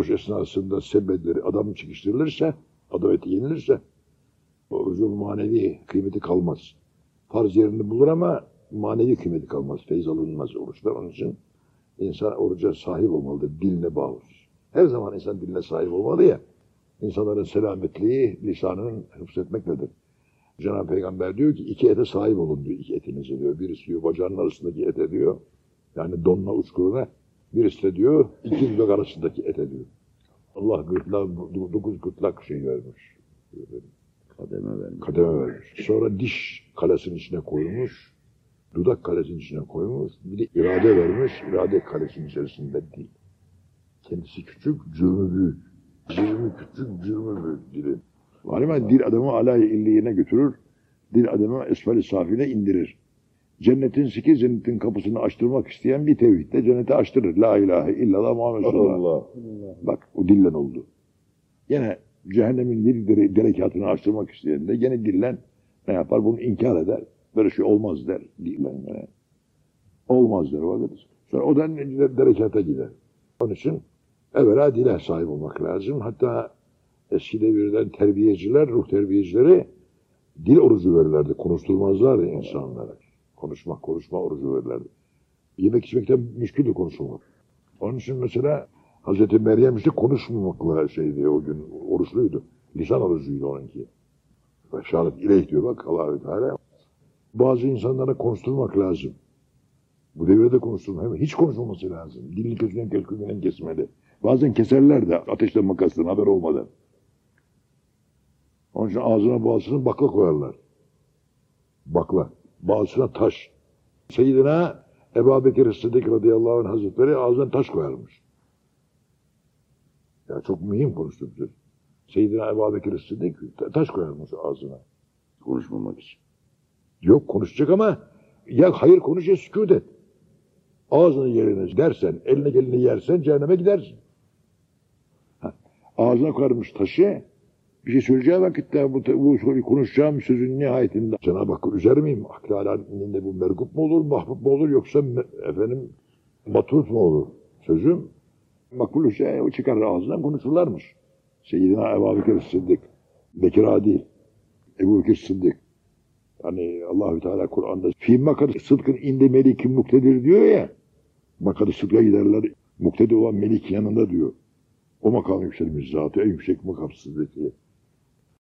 oruç esnasında sebepleri adam çekiştirilirse, adaveti yenilirse orucun manevi kıymeti kalmaz. Farz yerini bulur ama manevi kıymeti kalmaz. Feyiz alınmaz oruçlar. Onun için insan oruca sahip olmalıdır. Diline bağlı. Her zaman insan diline sahip olmalı ya. İnsanların selametliği lisanının hıfzetmektedir. Cenab-ı Peygamber diyor ki iki ete sahip olun diyor. iki etinize diyor. Birisi diyor bacağının arasındaki ete diyor. Yani donla uçkuruna. Birisi de diyor iki dudak arasındaki ete diyor. Allah gırtlağı, dokuz gırtlak şey vermiş. Kademe vermiş. Kademe vermiş. Sonra diş kalesinin içine koymuş. Dudak kalesinin içine koymuş. Bir de irade vermiş. İrade kalesinin içerisinde değil. Kendisi küçük, cürmü büyük. Cürmü küçük, cürmü büyük. Var mı? Dil adamı alay illiyine götürür. Dil adamı esfali safine indirir. Cennetin sekiz cennetin kapısını açtırmak isteyen bir tevhidle cenneti açtırır. La ilahe illallah Muhammed. Allah. Bak o dillen oldu. Yine cehennemin yedi dere, derekatını açtırmak isteyen de gene dillen ne yapar? Bunu inkar eder. Böyle şey olmaz der. Dillen gene. Olmaz der. Vakit. Sonra o da derekata gider. Onun için evvela dile sahip olmak lazım. Hatta eski devirden terbiyeciler, ruh terbiyecileri dil orucu verirlerdi. Konuşturmazlardı insanlara. Konuşmak, konuşma orucu verirlerdi. Yemek içmekten müşküldü konuşulmak. Onun için mesela Hazreti Meryem işte konuşmamakla şeydi o gün oruçluydu. Lisan orucuydu onunki. Ve şahadet ileyh diyor bak Allah-u Teala. Bazı insanlara konuşturmak lazım. Bu devirde konuşturmak. Hem hiç konuşulması lazım. Dilini közünden kelkülünden kesmeli. Bazen keserler de ateşten makasından haber olmadan. Onun için ağzına boğazına bakla koyarlar. Bakla. Boğazına taş. Seyyidina Ebu Bekir Sıddık radıyallahu anh hazretleri ağzına taş koyarmış. Ya çok mühim konuştu bize. Seyyidina Ebu Bekir Sıddık ta- taş koyarmış ağzına. Konuşmamak için. Yok konuşacak ama ya hayır konuş ya sükut et. Ağzını yerine dersen, eline gelini yersen cehenneme gidersin. Ha, Ağzına koyarmış taşı, bir şey söyleyeceği vakitte bu, bu konuşacağım sözün nihayetinde Cenab-ı Hakk'ı üzer miyim? Aklı aleminde bu mergup mu olur, mahbub mu olur yoksa efendim matrut mu olur? Sözüm makbul şey o çıkar ağzından konuşurlarmış. Seyyidina Ebu Bekir Sıddık, Bekir Adil, Ebu Bekir Sıddık. Hani Allahü Teala Kur'an'da fi makadı sıdkın inde melikin muktedir diyor ya. Makadı sıdka giderler. Muktedi olan melik yanında diyor. O makam yükselmiş zatı en yüksek makam sıddık diye.